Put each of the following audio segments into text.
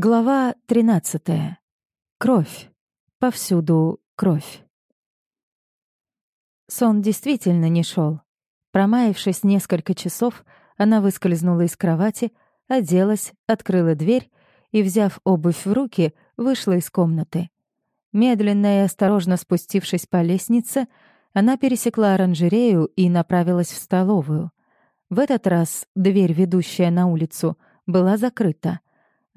Глава 13. Кровь. Повсюду кровь. Сон действительно не шел. Промаявшись несколько часов, она выскользнула из кровати, оделась, открыла дверь и, взяв обувь в руки, вышла из комнаты. Медленно и осторожно спустившись по лестнице, она пересекла оранжерею и направилась в столовую. В этот раз дверь, ведущая на улицу, была закрыта —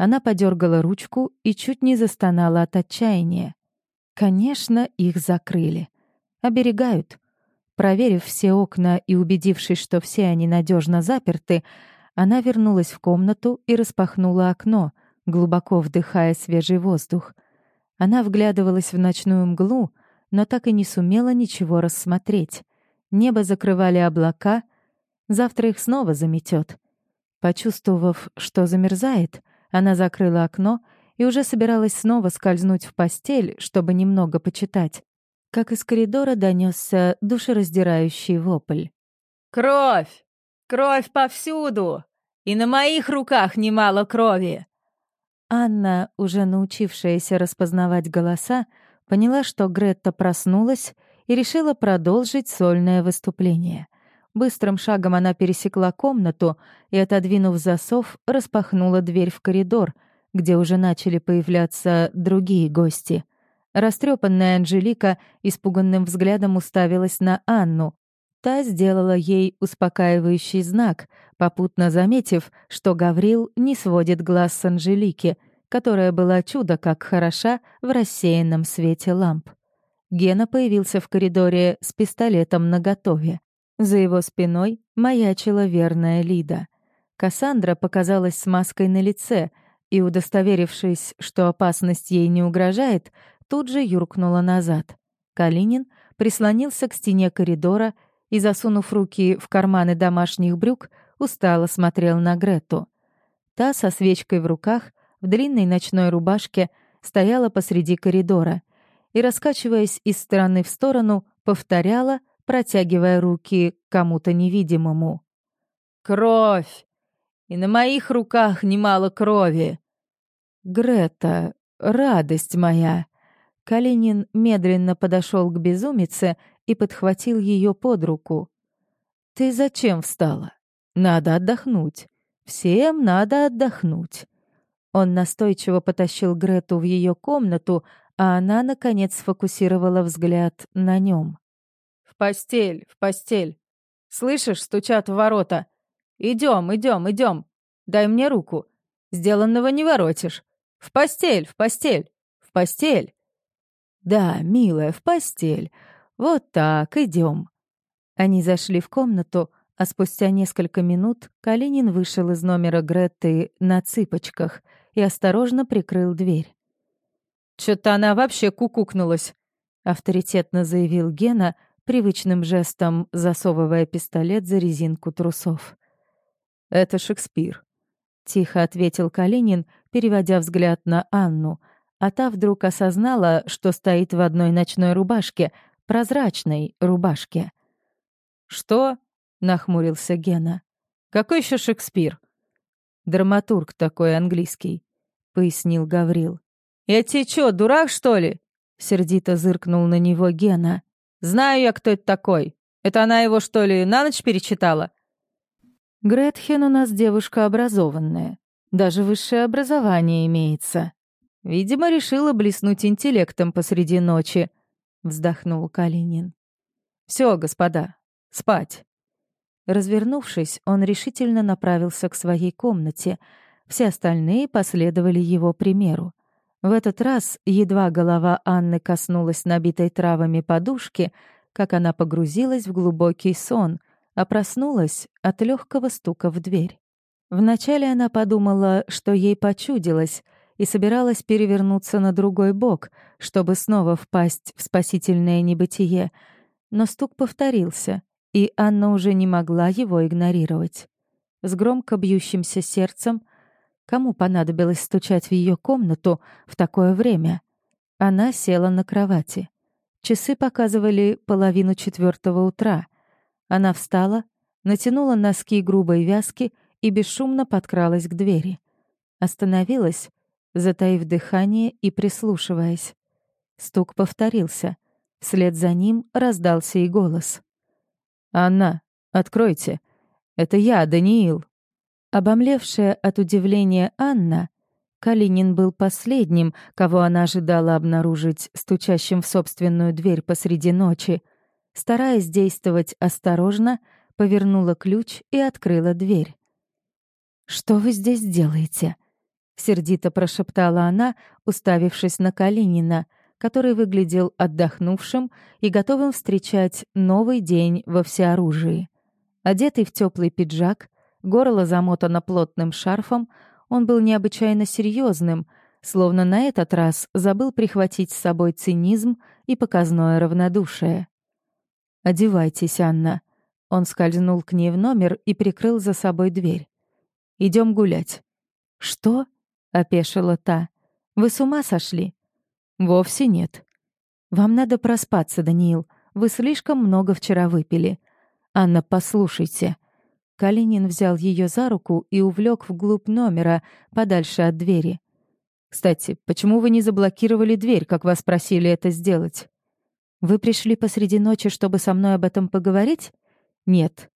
она подергала ручку и чуть не застонала от отчаяния. Конечно, их закрыли. Оберегают. Проверив все окна и убедившись, что все они надежно заперты, она вернулась в комнату и распахнула окно, глубоко вдыхая свежий воздух. Она вглядывалась в ночную мглу, но так и не сумела ничего рассмотреть. Небо закрывали облака, завтра их снова заметет. Почувствовав, что замерзает, она закрыла окно и уже собиралась снова скользнуть в постель, чтобы немного почитать, как из коридора донесся душераздирающий вопль. «Кровь! Кровь повсюду! И на моих руках немало крови!» Анна, уже научившаяся распознавать голоса, поняла, что Гретта проснулась и решила продолжить сольное выступление. Быстрым шагом она пересекла комнату и, отодвинув засов, распахнула дверь в коридор, где уже начали появляться другие гости. Растрепанная Анжелика испуганным взглядом уставилась на Анну. Та сделала ей успокаивающий знак, попутно заметив, что Гаврил не сводит глаз с Анжелики, которая была чудо как хороша в рассеянном свете ламп. Гена появился в коридоре с пистолетом наготове. За его спиной маячила верная Лида. Кассандра показалась с маской на лице и, удостоверившись, что опасность ей не угрожает, тут же юркнула назад. Калинин прислонился к стене коридора и, засунув руки в карманы домашних брюк, устало смотрел на Грету. Та со свечкой в руках, в длинной ночной рубашке, стояла посреди коридора и, раскачиваясь из стороны в сторону, повторяла — протягивая руки кому-то невидимому. «Кровь! И на моих руках немало крови!» «Грета, радость моя!» Калинин медленно подошел к безумице и подхватил ее под руку. «Ты зачем встала? Надо отдохнуть. Всем надо отдохнуть». Он настойчиво потащил Грету в ее комнату, а она, наконец, сфокусировала взгляд на нем постель, в постель. Слышишь, стучат в ворота. Идем, идем, идем. Дай мне руку. Сделанного не воротишь. В постель, в постель, в постель. Да, милая, в постель. Вот так, идем. Они зашли в комнату, а спустя несколько минут Калинин вышел из номера Гретты на цыпочках и осторожно прикрыл дверь. «Чё-то она вообще кукукнулась», — авторитетно заявил Гена, привычным жестом засовывая пистолет за резинку трусов. «Это Шекспир», — тихо ответил Калинин, переводя взгляд на Анну, а та вдруг осознала, что стоит в одной ночной рубашке, прозрачной рубашке. «Что?» — нахмурился Гена. «Какой еще Шекспир?» «Драматург такой английский», — пояснил Гаврил. «Я тебе чё, дурак, что ли?» — сердито зыркнул на него Гена. Знаю я, кто это такой. Это она его, что ли, на ночь перечитала?» «Гретхен у нас девушка образованная. Даже высшее образование имеется. Видимо, решила блеснуть интеллектом посреди ночи», — вздохнул Калинин. «Все, господа, спать». Развернувшись, он решительно направился к своей комнате. Все остальные последовали его примеру. В этот раз едва голова Анны коснулась набитой травами подушки, как она погрузилась в глубокий сон, а проснулась от легкого стука в дверь. Вначале она подумала, что ей почудилось, и собиралась перевернуться на другой бок, чтобы снова впасть в спасительное небытие, но стук повторился, и Анна уже не могла его игнорировать. С громко бьющимся сердцем Кому понадобилось стучать в ее комнату в такое время? Она села на кровати. Часы показывали половину четвертого утра. Она встала, натянула носки грубой вязки и бесшумно подкралась к двери. Остановилась затаив дыхание и прислушиваясь. Стук повторился. Вслед за ним раздался и голос. «Анна, откройте. Это я, Даниил». Обомлевшая от удивления Анна, Калинин был последним, кого она ожидала обнаружить стучащим в собственную дверь посреди ночи. Стараясь действовать осторожно, повернула ключ и открыла дверь. «Что вы здесь делаете?» — сердито прошептала она, уставившись на Калинина, который выглядел отдохнувшим и готовым встречать новый день во всеоружии. Одетый в теплый пиджак, горло замотано плотным шарфом, он был необычайно серьезным, словно на этот раз забыл прихватить с собой цинизм и показное равнодушие. «Одевайтесь, Анна». Он скользнул к ней в номер и прикрыл за собой дверь. Идем гулять». «Что?» — опешила та. «Вы с ума сошли?» «Вовсе нет. Вам надо проспаться, Даниил. Вы слишком много вчера выпили. Анна, послушайте». Калинин взял ее за руку и увлек вглубь номера, подальше от двери. «Кстати, почему вы не заблокировали дверь, как вас просили это сделать?» «Вы пришли посреди ночи, чтобы со мной об этом поговорить?» «Нет.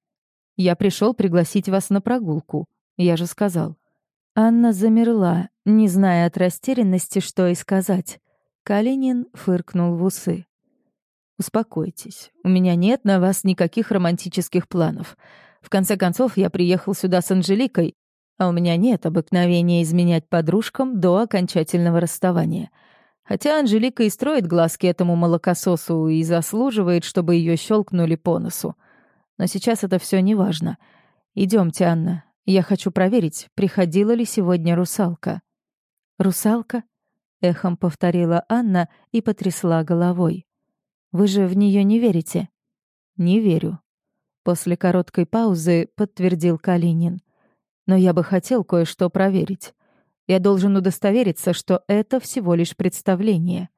Я пришел пригласить вас на прогулку. Я же сказал». Анна замерла, не зная от растерянности, что и сказать. Калинин фыркнул в усы. «Успокойтесь. У меня нет на вас никаких романтических планов. В конце концов, я приехал сюда с Анжеликой, а у меня нет обыкновения изменять подружкам до окончательного расставания. Хотя Анжелика и строит глазки этому молокососу и заслуживает, чтобы ее щелкнули по носу. Но сейчас это все не важно. Идемте, Анна. Я хочу проверить, приходила ли сегодня русалка. Русалка? Эхом повторила Анна и потрясла головой. Вы же в нее не верите? Не верю. После короткой паузы подтвердил Калинин. Но я бы хотел кое-что проверить. Я должен удостовериться, что это всего лишь представление.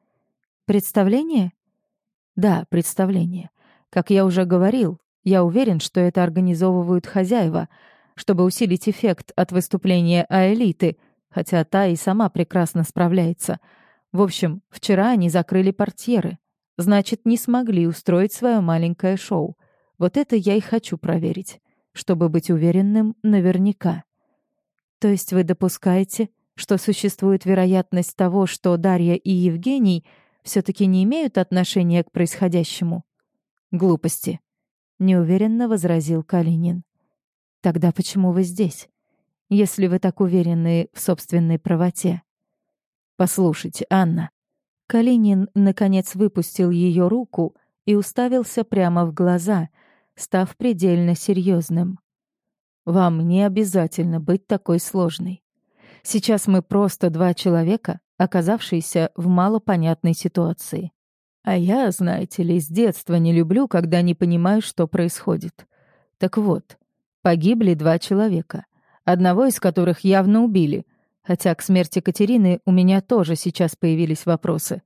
Представление? Да, представление. Как я уже говорил, я уверен, что это организовывают хозяева, чтобы усилить эффект от выступления Аэлиты, хотя та и сама прекрасно справляется. В общем, вчера они закрыли портьеры. Значит, не смогли устроить свое маленькое шоу. Вот это я и хочу проверить, чтобы быть уверенным наверняка. То есть вы допускаете, что существует вероятность того, что Дарья и Евгений все-таки не имеют отношения к происходящему? Глупости неуверенно возразил Калинин. Тогда почему вы здесь? Если вы так уверены в собственной правоте. Послушайте, Анна. Калинин наконец выпустил ее руку и уставился прямо в глаза, став предельно серьезным. Вам не обязательно быть такой сложной. Сейчас мы просто два человека, оказавшиеся в малопонятной ситуации. А я, знаете ли, с детства не люблю, когда не понимаю, что происходит. Так вот, погибли два человека, одного из которых явно убили, хотя к смерти Катерины у меня тоже сейчас появились вопросы.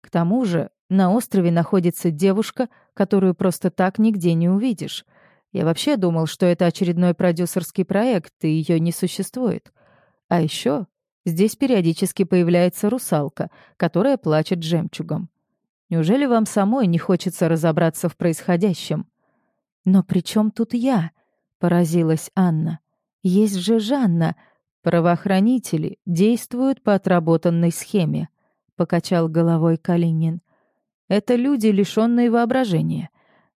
К тому же на острове находится девушка, которую просто так нигде не увидишь. Я вообще думал, что это очередной продюсерский проект, и ее не существует. А еще здесь периодически появляется русалка, которая плачет жемчугом. Неужели вам самой не хочется разобраться в происходящем? Но при чем тут я? Поразилась Анна. Есть же Жанна. Правоохранители действуют по отработанной схеме, покачал головой Калинин. Это люди, лишенные воображения.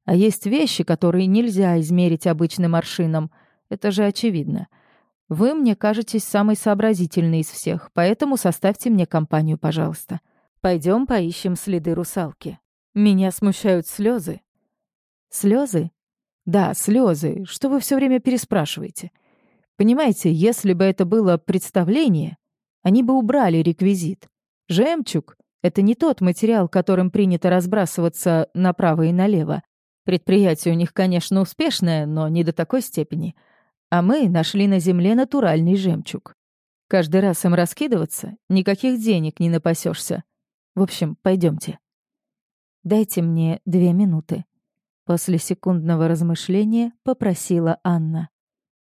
А есть вещи, которые нельзя измерить обычным аршином. Это же очевидно. Вы мне кажетесь самой сообразительной из всех, поэтому составьте мне компанию, пожалуйста. Пойдем поищем следы русалки. Меня смущают слезы. Слезы? Да, слезы. Что вы все время переспрашиваете? Понимаете, если бы это было представление, они бы убрали реквизит. Жемчуг — это не тот материал, которым принято разбрасываться направо и налево. Предприятие у них, конечно, успешное, но не до такой степени. А мы нашли на земле натуральный жемчуг. Каждый раз им раскидываться, никаких денег не напасешься. В общем, пойдемте. Дайте мне две минуты. После секундного размышления попросила Анна.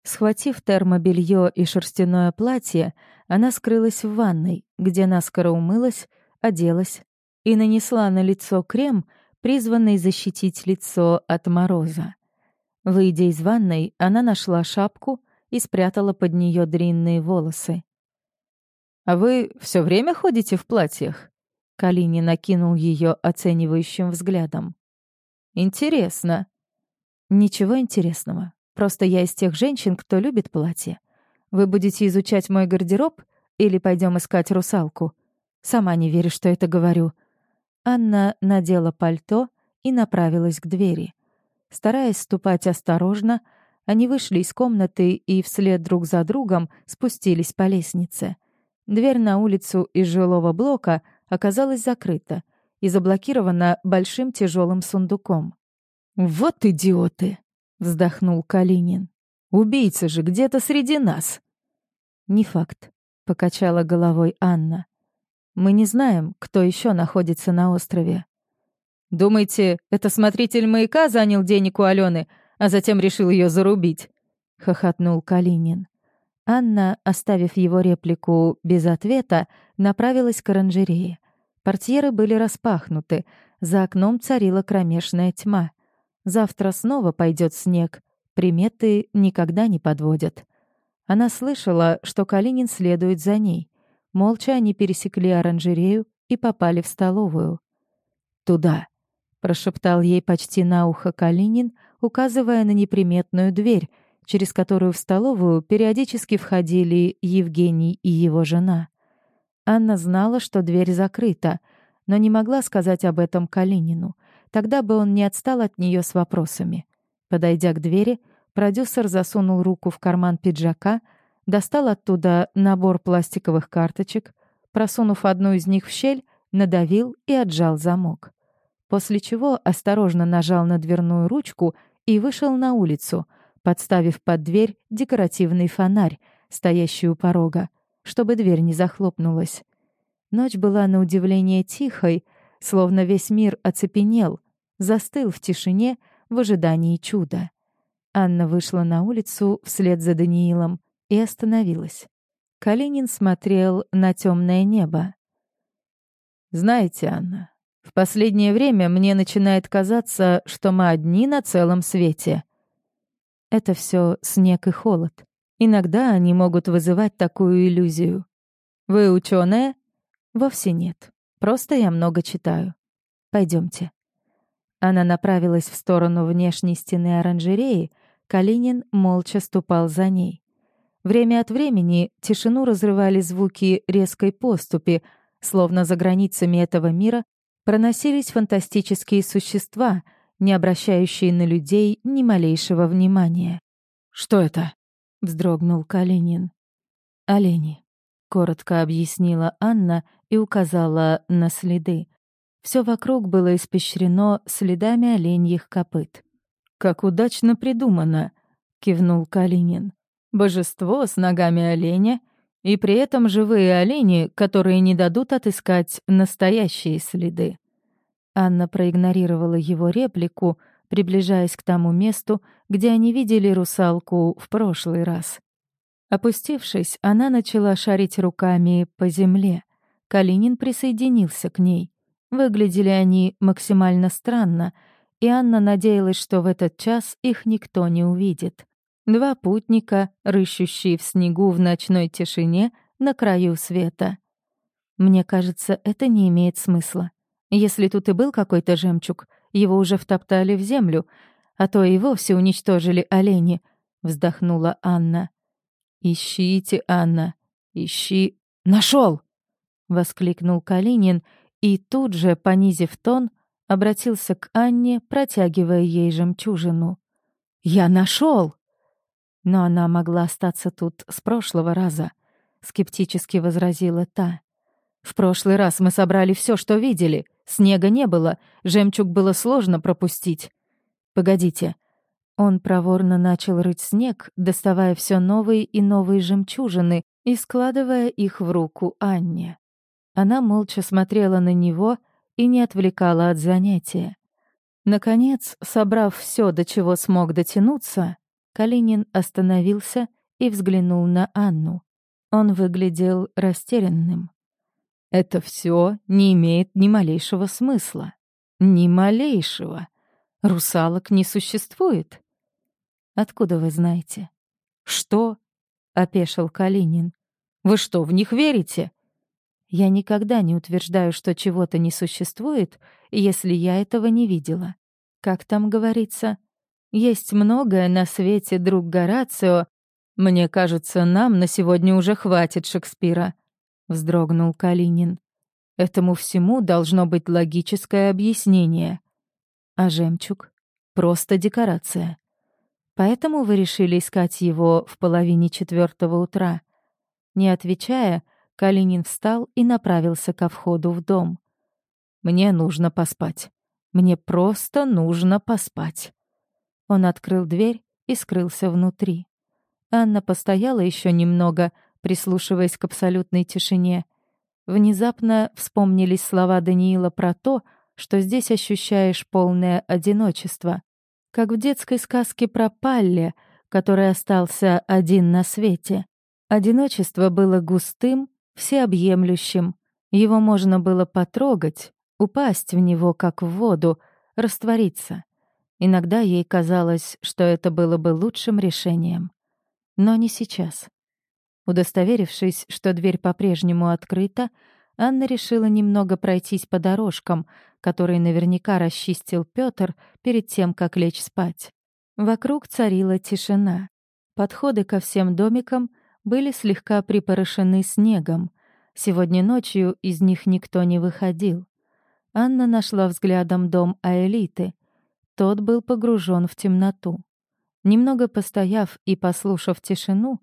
Схватив термобелье и шерстяное платье, она скрылась в ванной, где наскоро умылась, оделась и нанесла на лицо крем, призванный защитить лицо от мороза. Выйдя из ванной, она нашла шапку и спрятала под нее длинные волосы. «А вы все время ходите в платьях?» Калини накинул ее оценивающим взглядом. «Интересно». «Ничего интересного. Просто я из тех женщин, кто любит платья. Вы будете изучать мой гардероб или пойдем искать русалку? Сама не верю, что это говорю». Анна надела пальто и направилась к двери. Стараясь ступать осторожно, они вышли из комнаты и вслед друг за другом спустились по лестнице. Дверь на улицу из жилого блока оказалась закрыта и заблокирована большим тяжелым сундуком. «Вот идиоты!» — вздохнул Калинин. «Убийца же где-то среди нас!» «Не факт», — покачала головой Анна. «Мы не знаем, кто еще находится на острове». «Думаете, это смотритель маяка занял денег у Алены, а затем решил ее зарубить?» — хохотнул Калинин. Анна, оставив его реплику без ответа, направилась к оранжерее. Портьеры были распахнуты, за окном царила кромешная тьма. Завтра снова пойдет снег, приметы никогда не подводят. Она слышала, что Калинин следует за ней. Молча они пересекли оранжерею и попали в столовую. «Туда», — прошептал ей почти на ухо Калинин, указывая на неприметную дверь, через которую в столовую периодически входили Евгений и его жена. Анна знала, что дверь закрыта, но не могла сказать об этом Калинину. Тогда бы он не отстал от нее с вопросами. Подойдя к двери, продюсер засунул руку в карман пиджака, достал оттуда набор пластиковых карточек, просунув одну из них в щель, надавил и отжал замок. После чего осторожно нажал на дверную ручку и вышел на улицу — подставив под дверь декоративный фонарь, стоящий у порога, чтобы дверь не захлопнулась. Ночь была на удивление тихой, словно весь мир оцепенел, застыл в тишине в ожидании чуда. Анна вышла на улицу вслед за Даниилом и остановилась. Калинин смотрел на темное небо. «Знаете, Анна, в последнее время мне начинает казаться, что мы одни на целом свете», это все снег и холод. Иногда они могут вызывать такую иллюзию. Вы ученая? Вовсе нет. Просто я много читаю. Пойдемте. Она направилась в сторону внешней стены оранжереи, Калинин молча ступал за ней. Время от времени тишину разрывали звуки резкой поступи, словно за границами этого мира проносились фантастические существа — не обращающие на людей ни малейшего внимания. «Что это?» — вздрогнул Калинин. «Олени», — коротко объяснила Анна и указала на следы. Все вокруг было испещрено следами оленьих копыт. «Как удачно придумано!» — кивнул Калинин. «Божество с ногами оленя и при этом живые олени, которые не дадут отыскать настоящие следы». Анна проигнорировала его реплику, приближаясь к тому месту, где они видели русалку в прошлый раз. Опустившись, она начала шарить руками по земле. Калинин присоединился к ней. Выглядели они максимально странно, и Анна надеялась, что в этот час их никто не увидит. Два путника, рыщущие в снегу в ночной тишине на краю света. Мне кажется, это не имеет смысла. Если тут и был какой-то жемчуг, его уже втоптали в землю, а то и вовсе уничтожили олени», — вздохнула Анна. «Ищите, Анна, ищи...» «Нашел!» — воскликнул Калинин и тут же, понизив тон, обратился к Анне, протягивая ей жемчужину. «Я нашел!» Но она могла остаться тут с прошлого раза, скептически возразила та. В прошлый раз мы собрали все, что видели. Снега не было, жемчуг было сложно пропустить. Погодите. Он проворно начал рыть снег, доставая все новые и новые жемчужины и складывая их в руку Анне. Она молча смотрела на него и не отвлекала от занятия. Наконец, собрав все, до чего смог дотянуться, Калинин остановился и взглянул на Анну. Он выглядел растерянным. «Это все не имеет ни малейшего смысла. Ни малейшего. Русалок не существует». «Откуда вы знаете?» «Что?» — опешил Калинин. «Вы что, в них верите?» «Я никогда не утверждаю, что чего-то не существует, если я этого не видела. Как там говорится? Есть многое на свете, друг Горацио. Мне кажется, нам на сегодня уже хватит Шекспира», — вздрогнул Калинин. «Этому всему должно быть логическое объяснение. А жемчуг — просто декорация. Поэтому вы решили искать его в половине четвертого утра». Не отвечая, Калинин встал и направился ко входу в дом. «Мне нужно поспать. Мне просто нужно поспать». Он открыл дверь и скрылся внутри. Анна постояла еще немного, прислушиваясь к абсолютной тишине. Внезапно вспомнились слова Даниила про то, что здесь ощущаешь полное одиночество. Как в детской сказке про Палле, который остался один на свете. Одиночество было густым, всеобъемлющим. Его можно было потрогать, упасть в него, как в воду, раствориться. Иногда ей казалось, что это было бы лучшим решением. Но не сейчас. Удостоверившись, что дверь по-прежнему открыта, Анна решила немного пройтись по дорожкам, которые наверняка расчистил Пётр перед тем, как лечь спать. Вокруг царила тишина. Подходы ко всем домикам были слегка припорошены снегом. Сегодня ночью из них никто не выходил. Анна нашла взглядом дом Аэлиты. Тот был погружен в темноту. Немного постояв и послушав тишину,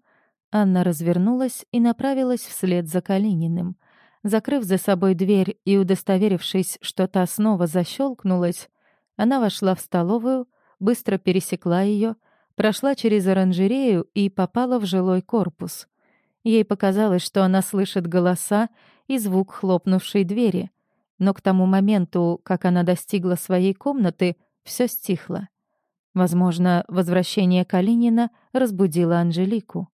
Анна развернулась и направилась вслед за Калининым. Закрыв за собой дверь и удостоверившись, что та снова защелкнулась, она вошла в столовую, быстро пересекла ее, прошла через оранжерею и попала в жилой корпус. Ей показалось, что она слышит голоса и звук хлопнувшей двери, но к тому моменту, как она достигла своей комнаты, все стихло. Возможно, возвращение Калинина разбудило Анжелику.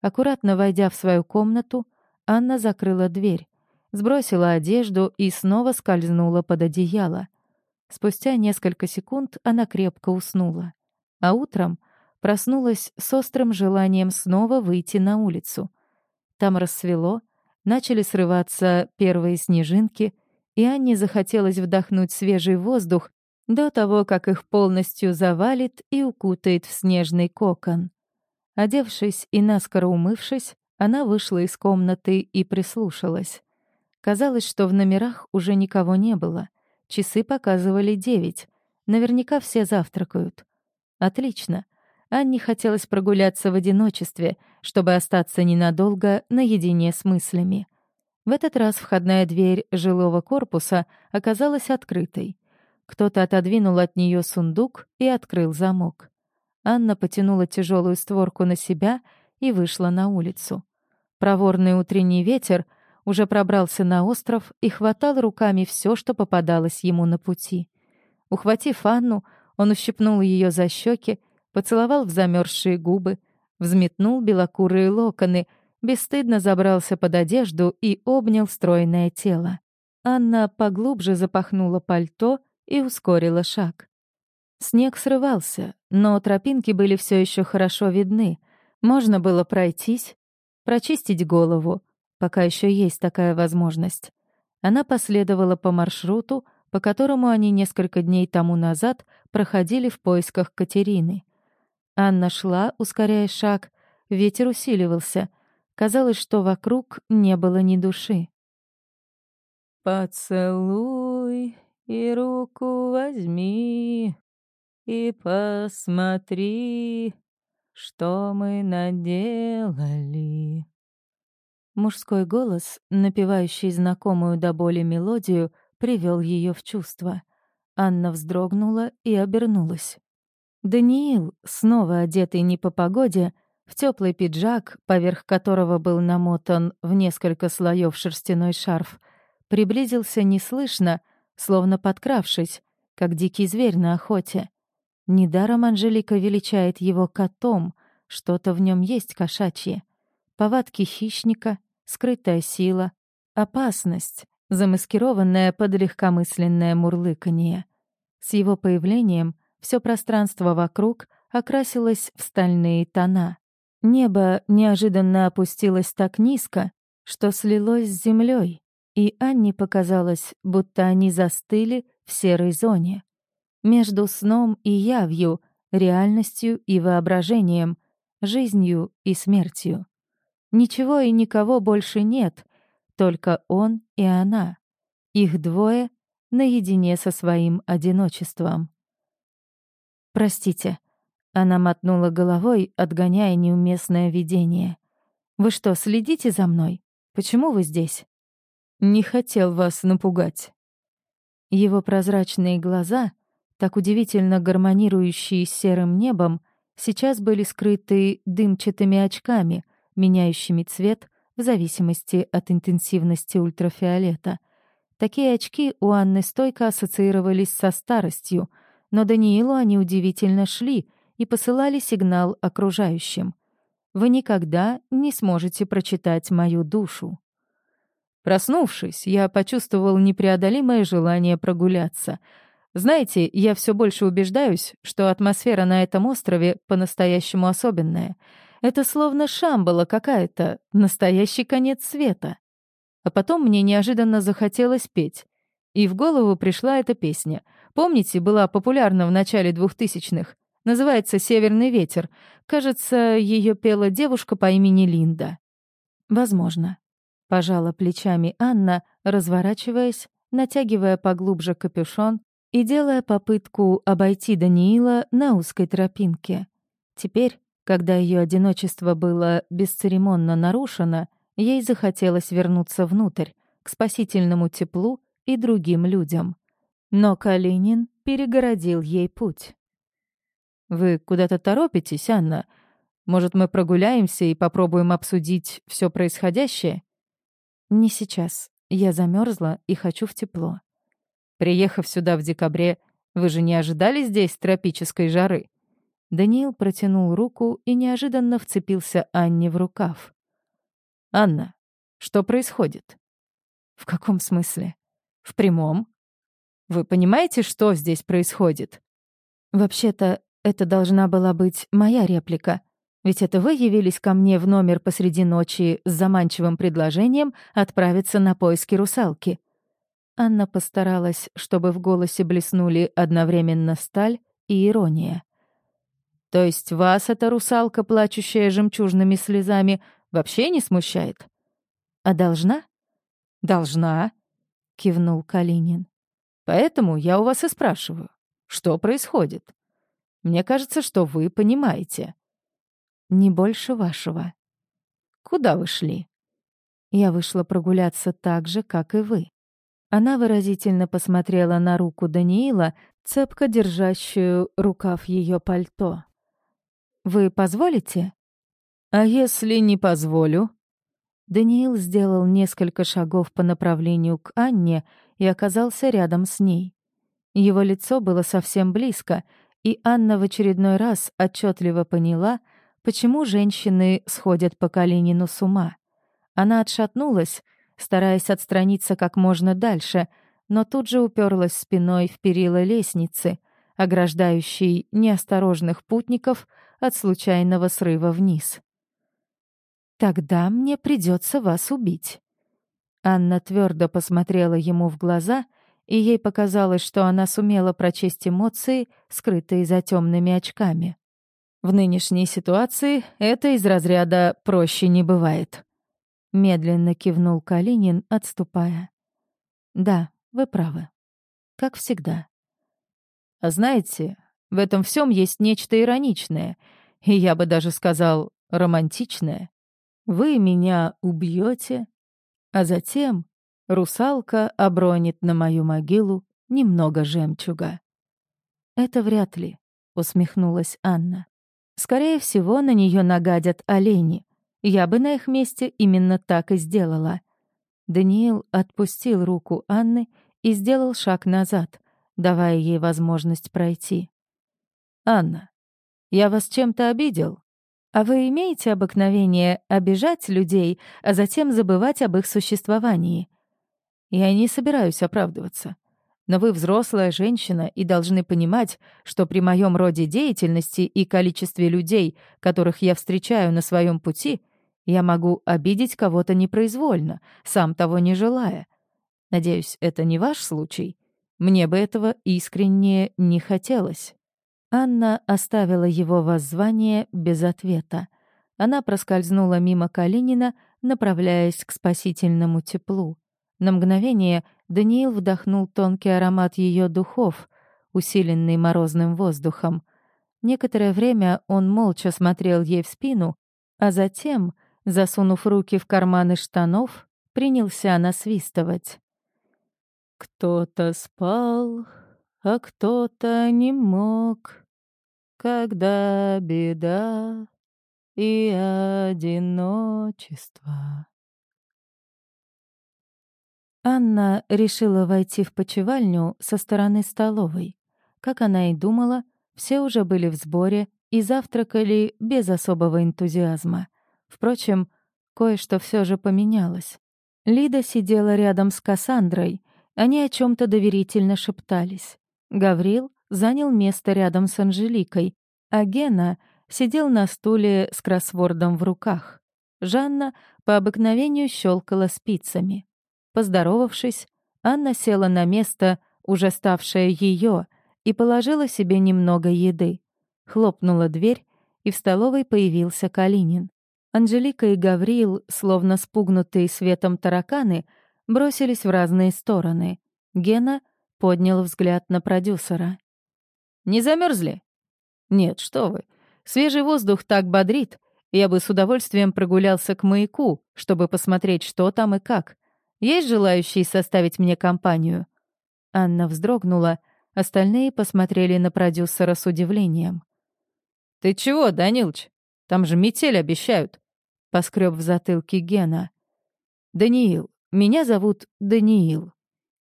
Аккуратно войдя в свою комнату, Анна закрыла дверь, сбросила одежду и снова скользнула под одеяло. Спустя несколько секунд она крепко уснула, а утром проснулась с острым желанием снова выйти на улицу. Там рассвело, начали срываться первые снежинки, и Анне захотелось вдохнуть свежий воздух до того, как их полностью завалит и укутает в снежный кокон. Одевшись и наскоро умывшись, она вышла из комнаты и прислушалась. Казалось, что в номерах уже никого не было. Часы показывали девять. Наверняка все завтракают. Отлично. Анне хотелось прогуляться в одиночестве, чтобы остаться ненадолго наедине с мыслями. В этот раз входная дверь жилого корпуса оказалась открытой. Кто-то отодвинул от нее сундук и открыл замок. Анна потянула тяжелую створку на себя и вышла на улицу. Проворный утренний ветер уже пробрался на остров и хватал руками все, что попадалось ему на пути. Ухватив Анну, он ущипнул ее за щеки, поцеловал в замерзшие губы, взметнул белокурые локоны, бесстыдно забрался под одежду и обнял стройное тело. Анна поглубже запахнула пальто и ускорила шаг. Снег срывался, но тропинки были все еще хорошо видны. Можно было пройтись, прочистить голову, пока еще есть такая возможность. Она последовала по маршруту, по которому они несколько дней тому назад проходили в поисках Катерины. Анна шла, ускоряя шаг, ветер усиливался. Казалось, что вокруг не было ни души. «Поцелуй и руку возьми, и посмотри, что мы наделали». Мужской голос, напевающий знакомую до боли мелодию, привел ее в чувство. Анна вздрогнула и обернулась. Даниил, снова одетый не по погоде, в теплый пиджак, поверх которого был намотан в несколько слоев шерстяной шарф, приблизился неслышно, словно подкравшись, как дикий зверь на охоте. Недаром Анжелика величает его котом, что-то в нем есть кошачье. Повадки хищника, скрытая сила, опасность, замаскированная под легкомысленное мурлыканье. С его появлением все пространство вокруг окрасилось в стальные тона. Небо неожиданно опустилось так низко, что слилось с землей, и Анне показалось, будто они застыли в серой зоне. Между сном и явью, реальностью и воображением, жизнью и смертью. Ничего и никого больше нет, только он и она. Их двое наедине со своим одиночеством. «Простите», — она мотнула головой, отгоняя неуместное видение. «Вы что, следите за мной? Почему вы здесь?» «Не хотел вас напугать». Его прозрачные глаза, так удивительно гармонирующие с серым небом, сейчас были скрыты дымчатыми очками, меняющими цвет в зависимости от интенсивности ультрафиолета. Такие очки у Анны стойко ассоциировались со старостью, но Даниилу они удивительно шли и посылали сигнал окружающим. «Вы никогда не сможете прочитать мою душу». Проснувшись, я почувствовал непреодолимое желание прогуляться. Знаете, я все больше убеждаюсь, что атмосфера на этом острове по-настоящему особенная. Это словно шамбала какая-то, настоящий конец света. А потом мне неожиданно захотелось петь. И в голову пришла эта песня. Помните, была популярна в начале двухтысячных? Называется «Северный ветер». Кажется, ее пела девушка по имени Линда. Возможно. Пожала плечами Анна, разворачиваясь, натягивая поглубже капюшон и делая попытку обойти Даниила на узкой тропинке. Теперь, когда ее одиночество было бесцеремонно нарушено, ей захотелось вернуться внутрь, к спасительному теплу и другим людям. Но Калинин перегородил ей путь. «Вы куда-то торопитесь, Анна? Может, мы прогуляемся и попробуем обсудить все происходящее?» «Не сейчас. Я замерзла и хочу в тепло». «Приехав сюда в декабре, вы же не ожидали здесь тропической жары?» Даниил протянул руку и неожиданно вцепился Анне в рукав. «Анна, что происходит?» «В каком смысле?» «В прямом. Вы понимаете, что здесь происходит?» «Вообще-то, это должна была быть моя реплика. Ведь это вы явились ко мне в номер посреди ночи с заманчивым предложением отправиться на поиски русалки. Анна постаралась, чтобы в голосе блеснули одновременно сталь и ирония. «То есть вас эта русалка, плачущая жемчужными слезами, вообще не смущает?» «А должна?» «Должна», — кивнул Калинин. «Поэтому я у вас и спрашиваю, что происходит? Мне кажется, что вы понимаете». Не больше вашего. Куда вы шли? Я вышла прогуляться так же, как и вы. Она выразительно посмотрела на руку Даниила, цепко держащую рукав ее пальто. «Вы позволите?» «А если не позволю?» Даниил сделал несколько шагов по направлению к Анне и оказался рядом с ней. Его лицо было совсем близко, и Анна в очередной раз отчетливо поняла — Почему женщины сходят по Калинину с ума? Она отшатнулась, стараясь отстраниться как можно дальше, но тут же уперлась спиной в перила лестницы, ограждающей неосторожных путников от случайного срыва вниз. «Тогда мне придется вас убить». Анна твердо посмотрела ему в глаза, и ей показалось, что она сумела прочесть эмоции, скрытые за темными очками. В нынешней ситуации это из разряда «проще не бывает». Медленно кивнул Калинин, отступая. «Да, вы правы. Как всегда». «А знаете, в этом всем есть нечто ироничное, и я бы даже сказал, романтичное. Вы меня убьете, а затем русалка обронит на мою могилу немного жемчуга». «Это вряд ли», — усмехнулась Анна. Скорее всего, на нее нагадят олени. Я бы на их месте именно так и сделала. Даниил отпустил руку Анны и сделал шаг назад, давая ей возможность пройти. «Анна, я вас чем-то обидел?» А вы имеете обыкновение обижать людей, а затем забывать об их существовании? Я не собираюсь оправдываться. Но вы взрослая женщина и должны понимать, что при моем роде деятельности и количестве людей, которых я встречаю на своем пути, я могу обидеть кого-то непроизвольно, сам того не желая. Надеюсь, это не ваш случай. Мне бы этого искренне не хотелось. Анна оставила его воззвание без ответа. Она проскользнула мимо Калинина, направляясь к спасительному теплу. На мгновение Даниил вдохнул тонкий аромат ее духов, усиленный морозным воздухом. Некоторое время он молча смотрел ей в спину, а затем, засунув руки в карманы штанов, принялся насвистывать. «Кто-то спал, а кто-то не мог, когда беда и одиночество. Анна решила войти в почевальню со стороны столовой. Как она и думала, все уже были в сборе и завтракали без особого энтузиазма. Впрочем, кое-что все же поменялось. Лида сидела рядом с Кассандрой, они о чем то доверительно шептались. Гаврил занял место рядом с Анжеликой, а Гена сидел на стуле с кроссвордом в руках. Жанна по обыкновению щелкала спицами. Поздоровавшись, Анна села на место, уже ставшее ее, и положила себе немного еды. Хлопнула дверь, и в столовой появился Калинин. Анжелика и Гавриил, словно спугнутые светом тараканы, бросились в разные стороны. Гена поднял взгляд на продюсера. «Не замерзли? «Нет, что вы. Свежий воздух так бодрит. Я бы с удовольствием прогулялся к маяку, чтобы посмотреть, что там и как. Есть желающие составить мне компанию?» Анна вздрогнула, остальные посмотрели на продюсера с удивлением. «Ты чего, Данилыч? Там же метель обещают!» — поскреб в затылке Гена. «Даниил, меня зовут Даниил».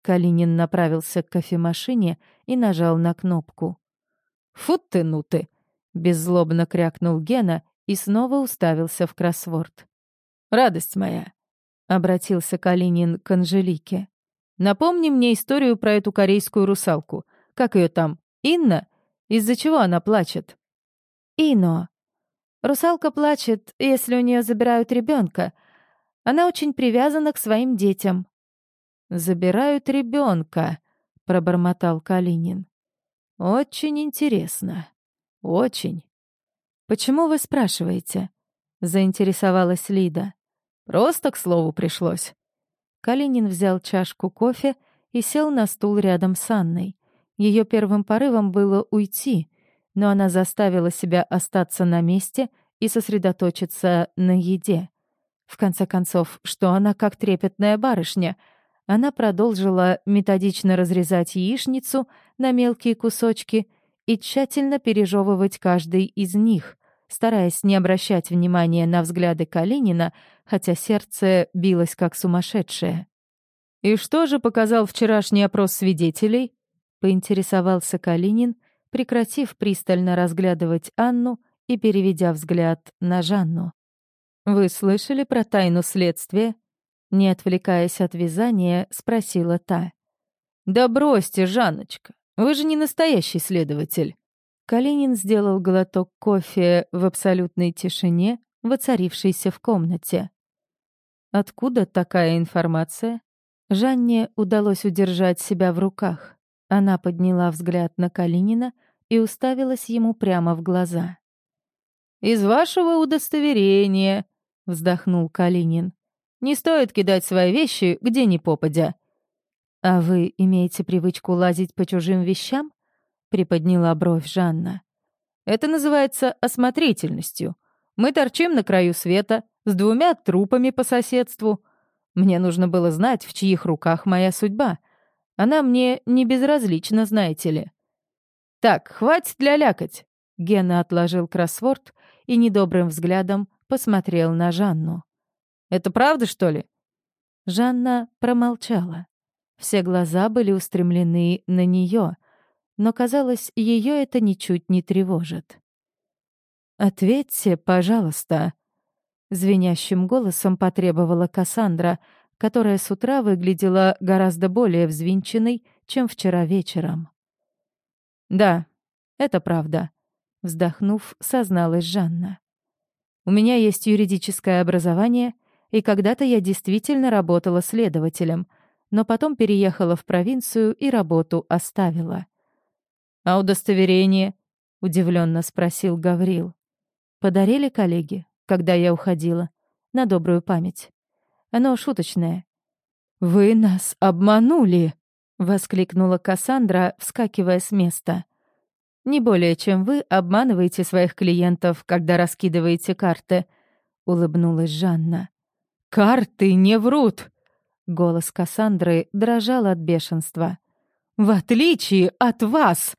Калинин направился к кофемашине и нажал на кнопку. «Фу ты, ну ты!» — беззлобно крякнул Гена и снова уставился в кроссворд. «Радость моя!» — обратился Калинин к Анжелике. «Напомни мне историю про эту корейскую русалку. Как ее там? Инна? Из-за чего она плачет?» «Ино. Русалка плачет, если у нее забирают ребенка. Она очень привязана к своим детям». «Забирают ребенка, пробормотал Калинин. Очень интересно. Очень. Почему вы спрашиваете? Заинтересовалась Лида. Просто к слову пришлось. Калинин взял чашку кофе и сел на стул рядом с Анной. Ее первым порывом было уйти, но она заставила себя остаться на месте и сосредоточиться на еде. В конце концов, что она как трепетная барышня — она продолжила методично разрезать яичницу на мелкие кусочки и тщательно пережевывать каждый из них, стараясь не обращать внимания на взгляды Калинина, хотя сердце билось как сумасшедшее. «И что же показал вчерашний опрос свидетелей?» — поинтересовался Калинин, прекратив пристально разглядывать Анну и переведя взгляд на Жанну. «Вы слышали про тайну следствия?» Не отвлекаясь от вязания, спросила та. «Да бросьте, Жанночка, вы же не настоящий следователь». Калинин сделал глоток кофе в абсолютной тишине, воцарившейся в комнате. «Откуда такая информация?» Жанне удалось удержать себя в руках. Она подняла взгляд на Калинина и уставилась ему прямо в глаза. «Из вашего удостоверения», — вздохнул Калинин. Не стоит кидать свои вещи где ни попадя». «А вы имеете привычку лазить по чужим вещам?» — приподняла бровь Жанна. «Это называется осмотрительностью. Мы торчим на краю света с двумя трупами по соседству. Мне нужно было знать, в чьих руках моя судьба. Она мне не безразлична, знаете ли». «Так, хватит лялякать!» Гена отложил кроссворд и недобрым взглядом посмотрел на Жанну. Это правда, что ли?» Жанна промолчала. Все глаза были устремлены на нее. Но, казалось, ее это ничуть не тревожит. «Ответьте, пожалуйста», — звенящим голосом потребовала Кассандра, которая с утра выглядела гораздо более взвинченной, чем вчера вечером. «Да, это правда», — вздохнув, созналась Жанна. «У меня есть юридическое образование, и когда-то я действительно работала следователем, но потом переехала в провинцию и работу оставила». «А удостоверение?» — удивленно спросил Гаврил. «Подарили коллеги, когда я уходила, на добрую память. Оно шуточное». «Вы нас обманули!» — воскликнула Кассандра, вскакивая с места. «Не более, чем вы обманываете своих клиентов, когда раскидываете карты», — улыбнулась Жанна. «Карты не врут!» — голос Кассандры дрожал от бешенства. «В отличие от вас!»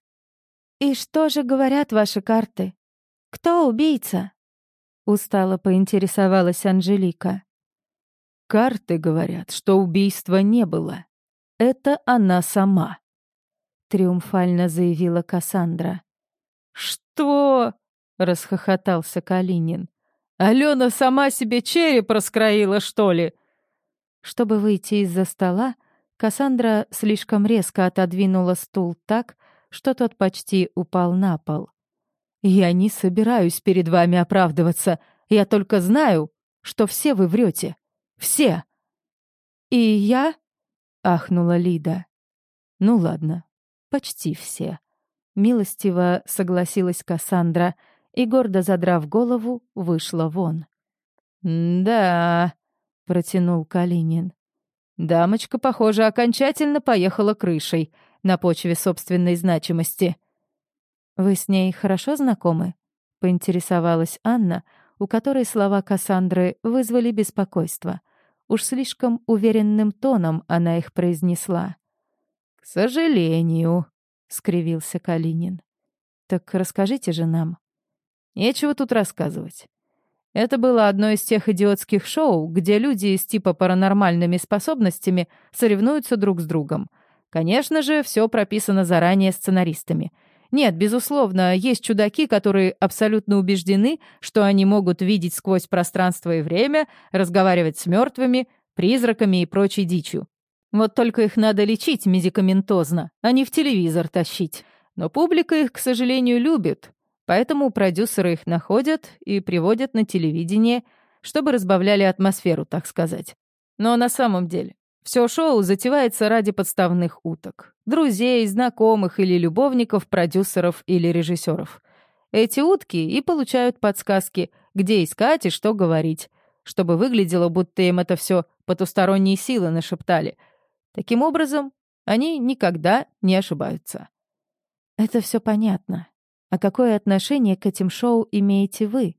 «И что же говорят ваши карты? Кто убийца?» Устало поинтересовалась Анжелика. «Карты говорят, что убийства не было. Это она сама», — триумфально заявила Кассандра. «Что?» — расхохотался Калинин. «Алена сама себе череп раскроила, что ли?» Чтобы выйти из-за стола, Кассандра слишком резко отодвинула стул так, что тот почти упал на пол. «Я не собираюсь перед вами оправдываться. Я только знаю, что все вы врете. Все!» «И я?» — ахнула Лида. «Ну ладно, почти все». Милостиво согласилась Кассандра и, гордо задрав голову, вышла вон. «Да», — протянул Калинин. «Дамочка, похоже, окончательно поехала крышей на почве собственной значимости. «Вы с ней хорошо знакомы?» — поинтересовалась Анна, у которой слова Кассандры вызвали беспокойство. Уж слишком уверенным тоном она их произнесла. «К сожалению», — скривился Калинин. «Так расскажите же нам». «Нечего тут рассказывать. Это было одно из тех идиотских шоу, где люди с типа паранормальными способностями соревнуются друг с другом — Конечно же, все прописано заранее сценаристами. Нет, безусловно, есть чудаки, которые абсолютно убеждены, что они могут видеть сквозь пространство и время, разговаривать с мертвыми, призраками и прочей дичью. Вот только их надо лечить медикаментозно, а не в телевизор тащить. Но публика их, к сожалению, любит, поэтому продюсеры их находят и приводят на телевидение, чтобы разбавляли атмосферу, так сказать. Но на самом деле, все шоу затевается ради подставных уток. Друзей, знакомых или любовников, продюсеров или режиссеров. Эти утки и получают подсказки, где искать и что говорить, чтобы выглядело, будто им это все потусторонние силы нашептали. Таким образом, они никогда не ошибаются. Это все понятно. А какое отношение к этим шоу имеете вы?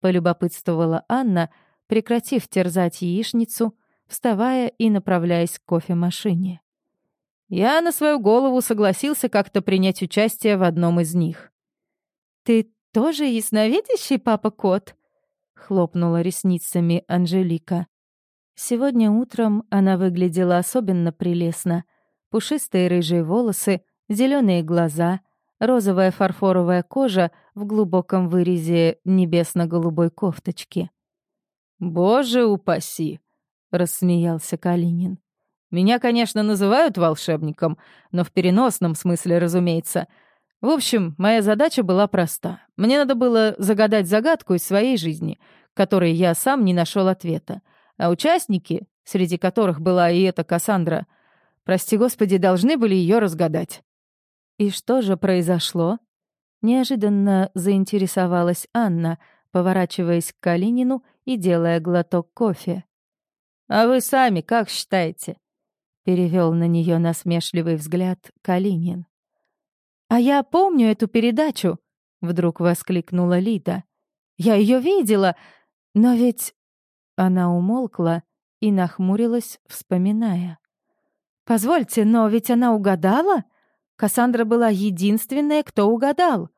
Полюбопытствовала Анна, прекратив терзать яичницу — вставая и направляясь к кофемашине. Я на свою голову согласился как-то принять участие в одном из них. «Ты тоже ясновидящий, папа-кот?» — хлопнула ресницами Анжелика. Сегодня утром она выглядела особенно прелестно. Пушистые рыжие волосы, зеленые глаза, розовая фарфоровая кожа в глубоком вырезе небесно-голубой кофточки. «Боже упаси!» — рассмеялся Калинин. «Меня, конечно, называют волшебником, но в переносном смысле, разумеется. В общем, моя задача была проста. Мне надо было загадать загадку из своей жизни, которой я сам не нашел ответа. А участники, среди которых была и эта Кассандра, прости господи, должны были ее разгадать». «И что же произошло?» Неожиданно заинтересовалась Анна, поворачиваясь к Калинину и делая глоток кофе. «А вы сами как считаете?» — перевел на нее насмешливый взгляд Калинин. «А я помню эту передачу!» — вдруг воскликнула Лида. «Я ее видела, но ведь...» Она умолкла и нахмурилась, вспоминая. «Позвольте, но ведь она угадала? Кассандра была единственная, кто угадал».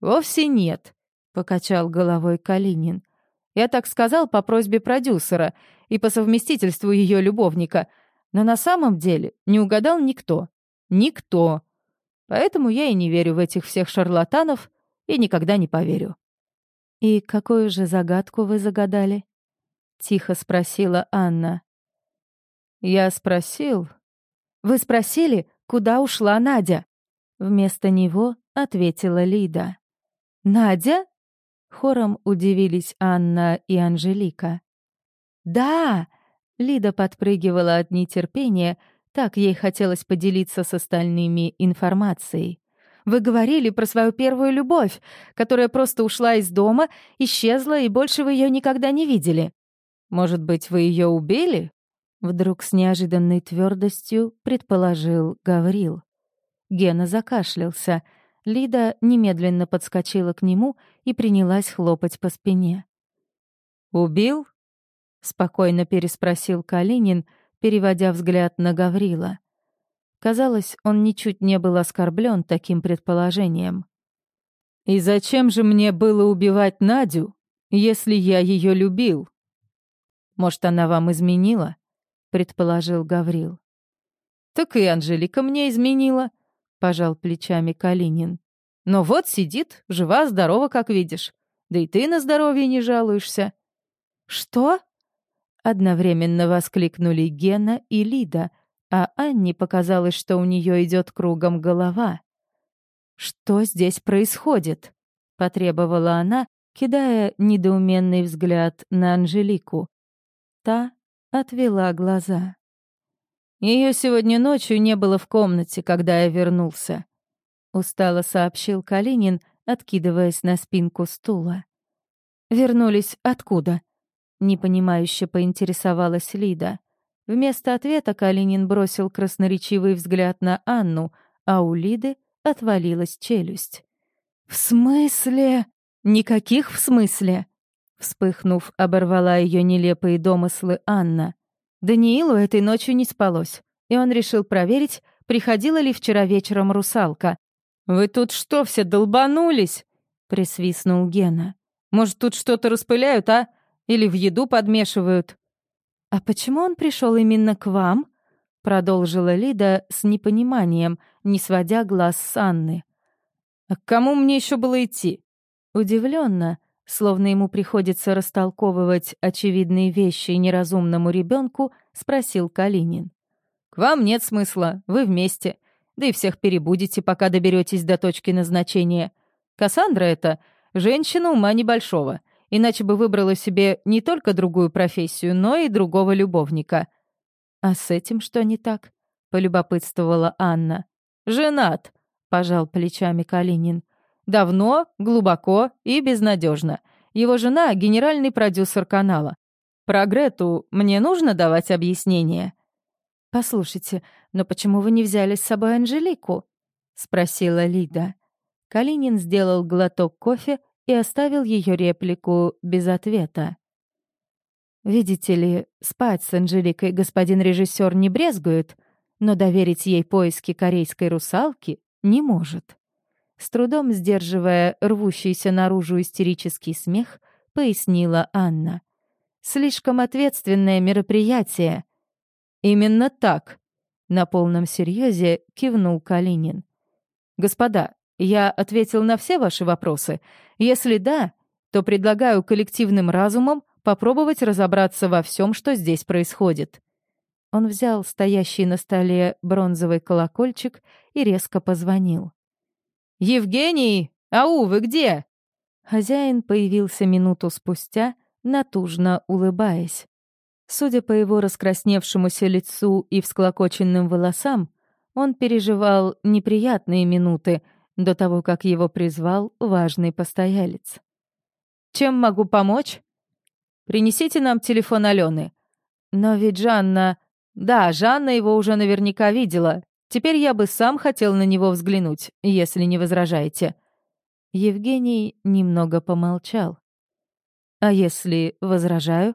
«Вовсе нет», — покачал головой Калинин. «Я так сказал по просьбе продюсера, и по совместительству ее любовника, но на самом деле не угадал никто. Никто. Поэтому я и не верю в этих всех шарлатанов и никогда не поверю». «И какую же загадку вы загадали?» — тихо спросила Анна. «Я спросил...» «Вы спросили, куда ушла Надя?» Вместо него ответила Лида. «Надя?» — хором удивились Анна и Анжелика. «Да!» — Лида подпрыгивала от нетерпения, так ей хотелось поделиться с остальными информацией. «Вы говорили про свою первую любовь, которая просто ушла из дома, исчезла, и больше вы ее никогда не видели. Может быть, вы ее убили?» Вдруг с неожиданной твердостью предположил Гаврил. Гена закашлялся. Лида немедленно подскочила к нему и принялась хлопать по спине. «Убил?» — спокойно переспросил Калинин, переводя взгляд на Гаврила. Казалось, он ничуть не был оскорблен таким предположением. «И зачем же мне было убивать Надю, если я ее любил? Может, она вам изменила?» — предположил Гаврил. «Так и Анжелика мне изменила», пожал плечами Калинин. Но вот сидит, жива-здорова, как видишь. Да и ты на здоровье не жалуешься. Что? Одновременно воскликнули Гена и Лида, а Анне показалось, что у нее идет кругом голова. «Что здесь происходит?» — потребовала она, кидая недоуменный взгляд на Анжелику. Та отвела глаза. Ее сегодня ночью не было в комнате, когда я вернулся», — устало сообщил Калинин, откидываясь на спинку стула. «Вернулись откуда?» — непонимающе поинтересовалась Лида. Вместо ответа Калинин бросил красноречивый взгляд на Анну, а у Лиды отвалилась челюсть. «В смысле? Никаких в смысле?» Вспыхнув, оборвала ее нелепые домыслы Анна. Даниилу этой ночью не спалось, и он решил проверить, приходила ли вчера вечером русалка. «Вы тут что, все долбанулись?» — присвистнул Гена. «Может, тут что-то распыляют, а? Или в еду подмешивают?» «А почему он пришел именно к вам?» — продолжила Лида с непониманием, не сводя глаз с Анны. «А к кому мне еще было идти?» Удивленно, Словно ему приходится растолковывать очевидные вещи неразумному ребенку, спросил Калинин. «К вам нет смысла, вы вместе. Да и всех перебудете, пока доберетесь до точки назначения. Кассандра это женщина ума небольшого, иначе бы выбрала себе не только другую профессию, но и другого любовника». «А с этим что не так?» — полюбопытствовала Анна. «Женат», — пожал плечами Калинин. Давно, глубоко и безнадежно. Его жена — генеральный продюсер канала. Про Грету мне нужно давать объяснение?» «Послушайте, но почему вы не взяли с собой Анжелику?» — спросила Лида. Калинин сделал глоток кофе и оставил ее реплику без ответа. «Видите ли, спать с Анжеликой господин режиссер не брезгует, но доверить ей поиски корейской русалки не может» с трудом сдерживая рвущийся наружу истерический смех, пояснила Анна. «Слишком ответственное мероприятие». «Именно так», — на полном серьезе кивнул Калинин. «Господа, я ответил на все ваши вопросы. Если да, то предлагаю коллективным разумом попробовать разобраться во всем, что здесь происходит». Он взял стоящий на столе бронзовый колокольчик и резко позвонил. «Евгений! Ау, вы где?» Хозяин появился минуту спустя, натужно улыбаясь. Судя по его раскрасневшемуся лицу и всклокоченным волосам, он переживал неприятные минуты до того, как его призвал важный постоялец. «Чем могу помочь?» «Принесите нам телефон Алены». «Но ведь Жанна...» «Да, Жанна его уже наверняка видела. Теперь я бы сам хотел на него взглянуть, если не возражаете». Евгений немного помолчал. «А если возражаю?»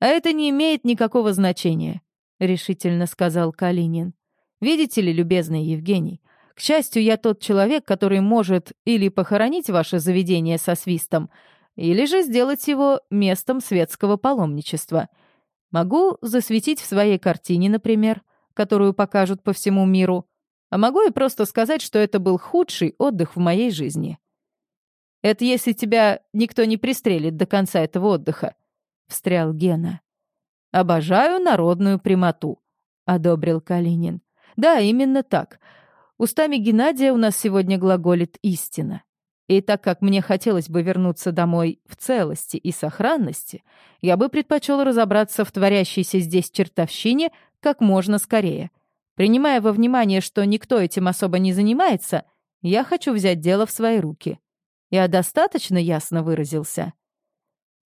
«А это не имеет никакого значения», — решительно сказал Калинин. «Видите ли, любезный Евгений, к счастью, я тот человек, который может или похоронить ваше заведение со свистом, или же сделать его местом светского паломничества. Могу засветить в своей картине, например, которую покажут по всему миру. А могу и просто сказать, что это был худший отдых в моей жизни. Это если тебя никто не пристрелит до конца этого отдыха», — встрял Гена. «Обожаю народную прямоту», — одобрил Калинин. «Да, именно так. Устами Геннадия у нас сегодня глаголит истина. И так как мне хотелось бы вернуться домой в целости и сохранности, я бы предпочел разобраться в творящейся здесь чертовщине как можно скорее. Принимая во внимание, что никто этим особо не занимается, я хочу взять дело в свои руки. Я достаточно ясно выразился?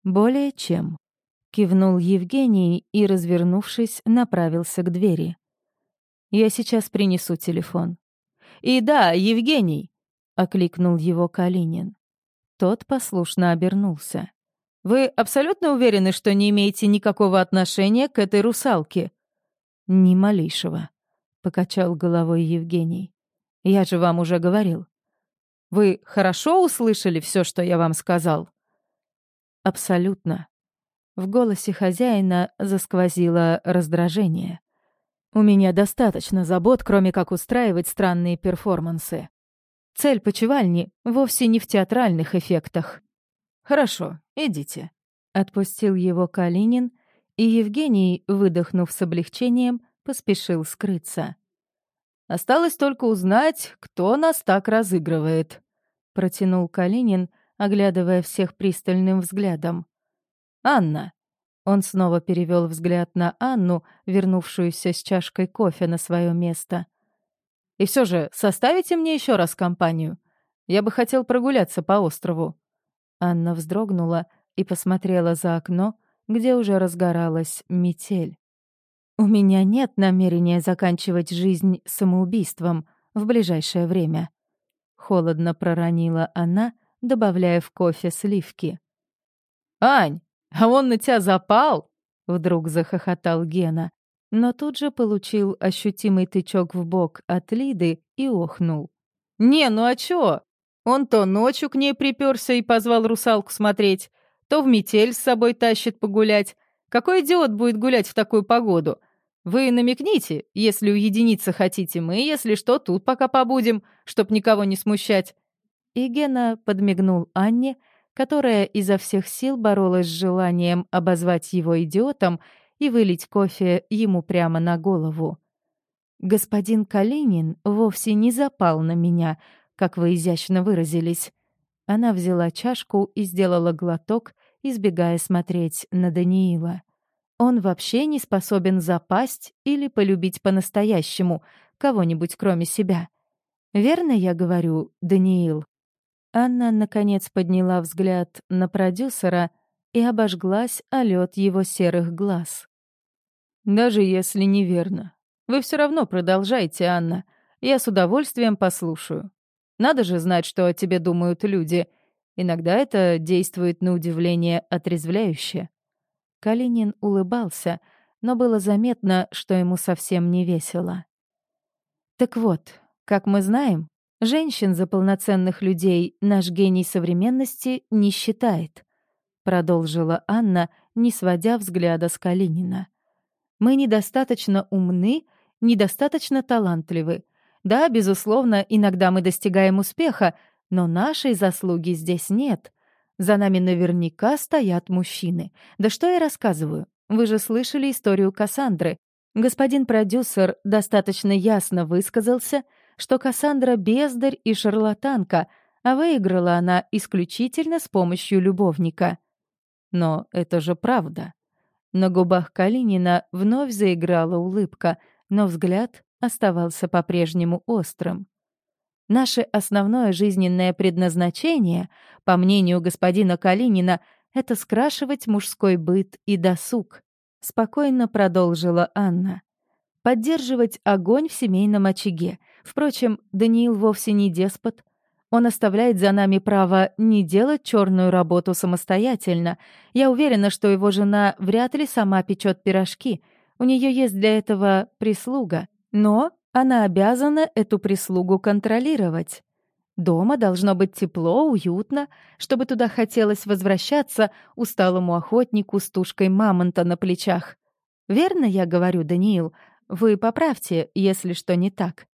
Более чем. Кивнул Евгений и, развернувшись, направился к двери. «Я сейчас принесу телефон». «И да, Евгений!» — окликнул его Калинин. Тот послушно обернулся. «Вы абсолютно уверены, что не имеете никакого отношения к этой русалке?» «Ни малейшего», — покачал головой Евгений. «Я же вам уже говорил». «Вы хорошо услышали все, что я вам сказал?» «Абсолютно», в голосе хозяина засквозило раздражение. «У меня достаточно забот, кроме как устраивать странные перформансы. Цель почевальни вовсе не в театральных эффектах». «Хорошо, идите», — отпустил его Калинин, и Евгений, выдохнув с облегчением, поспешил скрыться. «Осталось только узнать, кто нас так разыгрывает», — протянул Калинин, оглядывая всех пристальным взглядом. «Анна». Он снова перевел взгляд на Анну, вернувшуюся с чашкой кофе на свое место. «И все же, составите мне еще раз компанию. Я бы хотел прогуляться по острову». Анна вздрогнула и посмотрела за окно, где уже разгоралась метель. «У меня нет намерения заканчивать жизнь самоубийством в ближайшее время», — холодно проронила она, добавляя в кофе сливки. «Ань, а он на тебя запал?» — вдруг захохотал Гена, но тут же получил ощутимый тычок в бок от Лиды и охнул. «Не, ну а чё? Он то ночью к ней приперся и позвал русалку смотреть, то в метель с собой тащит погулять. Какой идиот будет гулять в такую погоду? Вы намекните, если уединиться хотите мы, если что, тут пока побудем, чтоб никого не смущать». И Гена подмигнул Анне, которая изо всех сил боролась с желанием обозвать его идиотом и вылить кофе ему прямо на голову. «Господин Калинин вовсе не запал на меня, как вы изящно выразились». Она взяла чашку и сделала глоток, избегая смотреть на Даниила. Он вообще не способен запасть или полюбить по-настоящему кого-нибудь кроме себя. Верно я говорю, Даниил? Анна, наконец, подняла взгляд на продюсера и обожглась о лед его серых глаз. «Даже если неверно. Вы все равно продолжайте, Анна. Я с удовольствием послушаю. Надо же знать, что о тебе думают люди. Иногда это действует на удивление отрезвляюще». Калинин улыбался, но было заметно, что ему совсем не весело. «Так вот, как мы знаем, Женщин за полноценных людей наш гений современности не считает, продолжила Анна, не сводя взгляда с Калинина. Мы недостаточно умны, недостаточно талантливы. Да, безусловно, иногда мы достигаем успеха, но нашей заслуги здесь нет. За нами наверняка стоят мужчины. Да что я рассказываю? Вы же слышали историю Кассандры. Господин продюсер достаточно ясно высказался — что Кассандра — бездарь и шарлатанка, а выиграла она исключительно с помощью любовника. Но это же правда. На губах Калинина вновь заиграла улыбка, но взгляд оставался по-прежнему острым. Наше основное жизненное предназначение, по мнению господина Калинина, это скрашивать мужской быт и досуг, спокойно продолжила Анна. Поддерживать огонь в семейном очаге, Впрочем, Даниил вовсе не деспот. Он оставляет за нами право не делать черную работу самостоятельно. Я уверена, что его жена вряд ли сама печет пирожки. У нее есть для этого прислуга. Но она обязана эту прислугу контролировать. Дома должно быть тепло, уютно, чтобы туда хотелось возвращаться усталому охотнику с тушкой мамонта на плечах. Верно я говорю, Даниил? Вы поправьте, если что не так.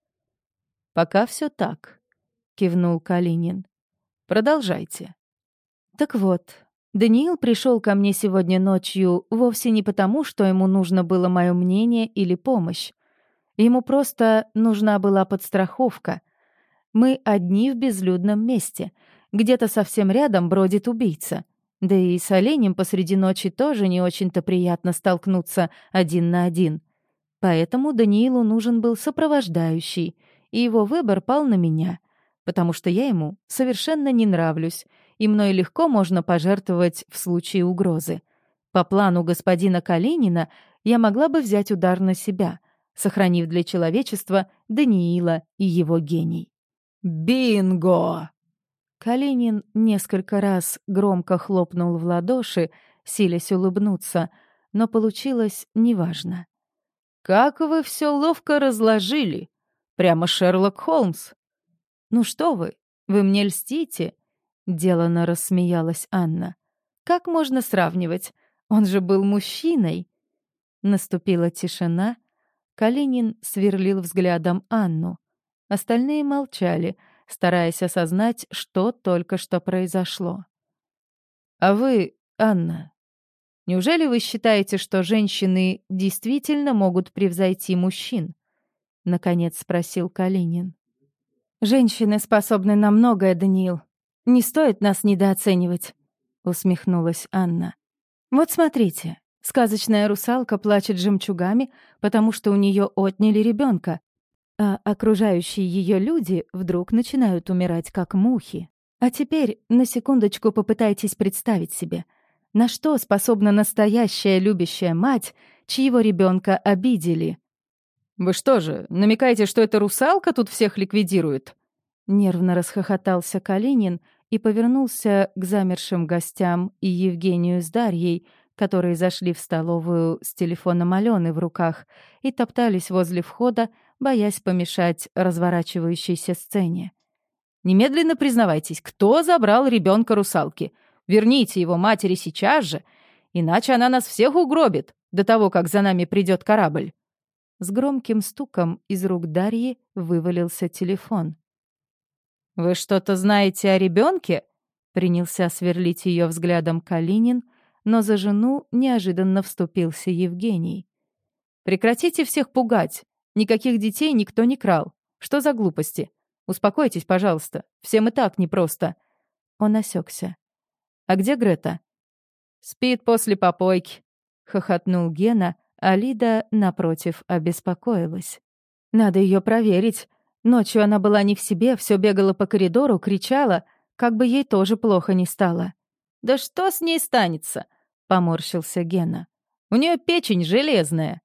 «Пока все так», — кивнул Калинин. «Продолжайте». «Так вот, Даниил пришел ко мне сегодня ночью вовсе не потому, что ему нужно было мое мнение или помощь. Ему просто нужна была подстраховка. Мы одни в безлюдном месте. Где-то совсем рядом бродит убийца. Да и с оленем посреди ночи тоже не очень-то приятно столкнуться один на один. Поэтому Даниилу нужен был сопровождающий, и его выбор пал на меня, потому что я ему совершенно не нравлюсь, и мной легко можно пожертвовать в случае угрозы. По плану господина Калинина я могла бы взять удар на себя, сохранив для человечества Даниила и его гений. «Бинго!» Калинин несколько раз громко хлопнул в ладоши, силясь улыбнуться, но получилось неважно. «Как вы все ловко разложили! Прямо Шерлок Холмс!» «Ну что вы, вы мне льстите!» — делано рассмеялась Анна. «Как можно сравнивать? Он же был мужчиной!» Наступила тишина. Калинин сверлил взглядом Анну. Остальные молчали, стараясь осознать, что только что произошло. «А вы, Анна, неужели вы считаете, что женщины действительно могут превзойти мужчин?» — наконец спросил Калинин. «Женщины способны на многое, Даниил. Не стоит нас недооценивать», — усмехнулась Анна. «Вот смотрите, сказочная русалка плачет жемчугами, потому что у нее отняли ребенка, а окружающие ее люди вдруг начинают умирать как мухи. А теперь на секундочку попытайтесь представить себе, на что способна настоящая любящая мать, чьего ребенка обидели. «Вы что же, намекаете, что эта русалка тут всех ликвидирует?» Нервно расхохотался Калинин и повернулся к замершим гостям и Евгению с Дарьей, которые зашли в столовую с телефоном Алены в руках и топтались возле входа, боясь помешать разворачивающейся сцене. «Немедленно признавайтесь, кто забрал ребенка русалки? Верните его матери сейчас же, иначе она нас всех угробит до того, как за нами придет корабль». С громким стуком из рук Дарьи вывалился телефон. «Вы что-то знаете о ребенке? Принялся сверлить ее взглядом Калинин, но за жену неожиданно вступился Евгений. «Прекратите всех пугать. Никаких детей никто не крал. Что за глупости? Успокойтесь, пожалуйста. Всем и так непросто». Он осекся. «А где Грета?» «Спит после попойки», — хохотнул Гена, а Лида, напротив, обеспокоилась. «Надо ее проверить. Ночью она была не в себе, все бегала по коридору, кричала, как бы ей тоже плохо не стало. «Да что с ней станется?» — поморщился Гена. «У нее печень железная».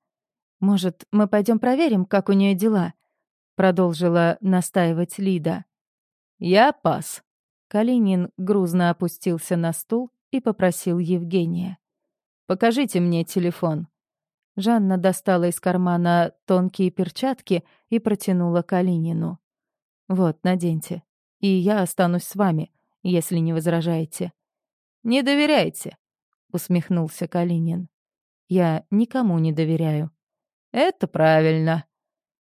«Может, мы пойдем проверим, как у нее дела?» — продолжила настаивать Лида. «Я пас». Калинин грузно опустился на стул и попросил Евгения. «Покажите мне телефон». Жанна достала из кармана тонкие перчатки и протянула Калинину. «Вот, наденьте. И я останусь с вами, если не возражаете». «Не доверяйте», — усмехнулся Калинин. «Я никому не доверяю». «Это правильно».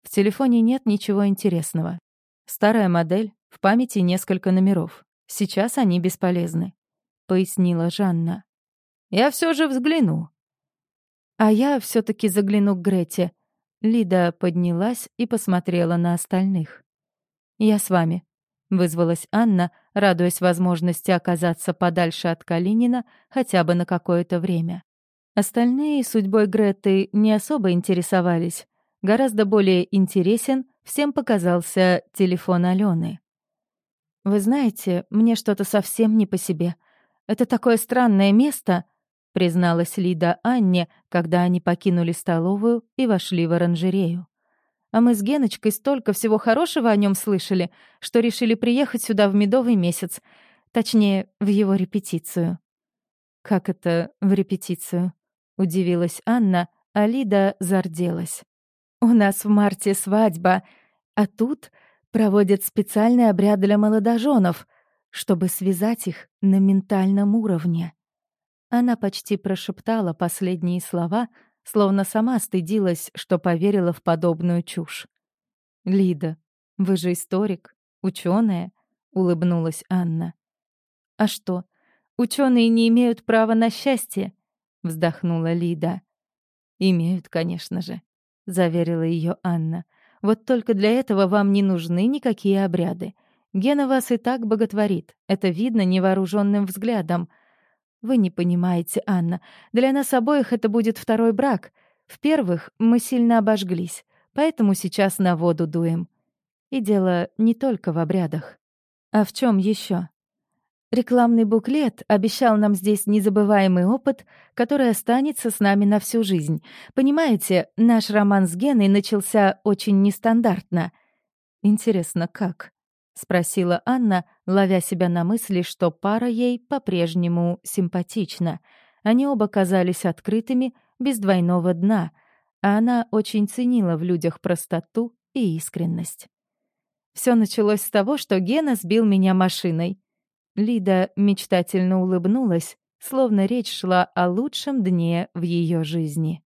В телефоне нет ничего интересного. Старая модель, в памяти несколько номеров. Сейчас они бесполезны», — пояснила Жанна. «Я все же взгляну», а я все таки загляну к Грете. Лида поднялась и посмотрела на остальных. «Я с вами», — вызвалась Анна, радуясь возможности оказаться подальше от Калинина хотя бы на какое-то время. Остальные судьбой Греты не особо интересовались. Гораздо более интересен всем показался телефон Алены. «Вы знаете, мне что-то совсем не по себе. Это такое странное место», призналась Лида Анне, когда они покинули столовую и вошли в оранжерею. А мы с Геночкой столько всего хорошего о нем слышали, что решили приехать сюда в медовый месяц, точнее, в его репетицию. «Как это в репетицию?» — удивилась Анна, а Лида зарделась. «У нас в марте свадьба, а тут проводят специальный обряд для молодоженов, чтобы связать их на ментальном уровне». Она почти прошептала последние слова, словно сама стыдилась, что поверила в подобную чушь. «Лида, Вы же историк, ученая, улыбнулась Анна. А что, ученые не имеют права на счастье? вздохнула Лида. Имеют, конечно же, заверила ее Анна. Вот только для этого вам не нужны никакие обряды. Гена вас и так боготворит. Это видно невооруженным взглядом. Вы не понимаете, Анна. Для нас обоих это будет второй брак. В-первых, мы сильно обожглись, поэтому сейчас на воду дуем. И дело не только в обрядах. А в чем еще? Рекламный буклет обещал нам здесь незабываемый опыт, который останется с нами на всю жизнь. Понимаете, наш роман с Геной начался очень нестандартно. Интересно, как? — спросила Анна, ловя себя на мысли, что пара ей по-прежнему симпатична. Они оба казались открытыми, без двойного дна, а она очень ценила в людях простоту и искренность. Все началось с того, что Гена сбил меня машиной. Лида мечтательно улыбнулась, словно речь шла о лучшем дне в ее жизни.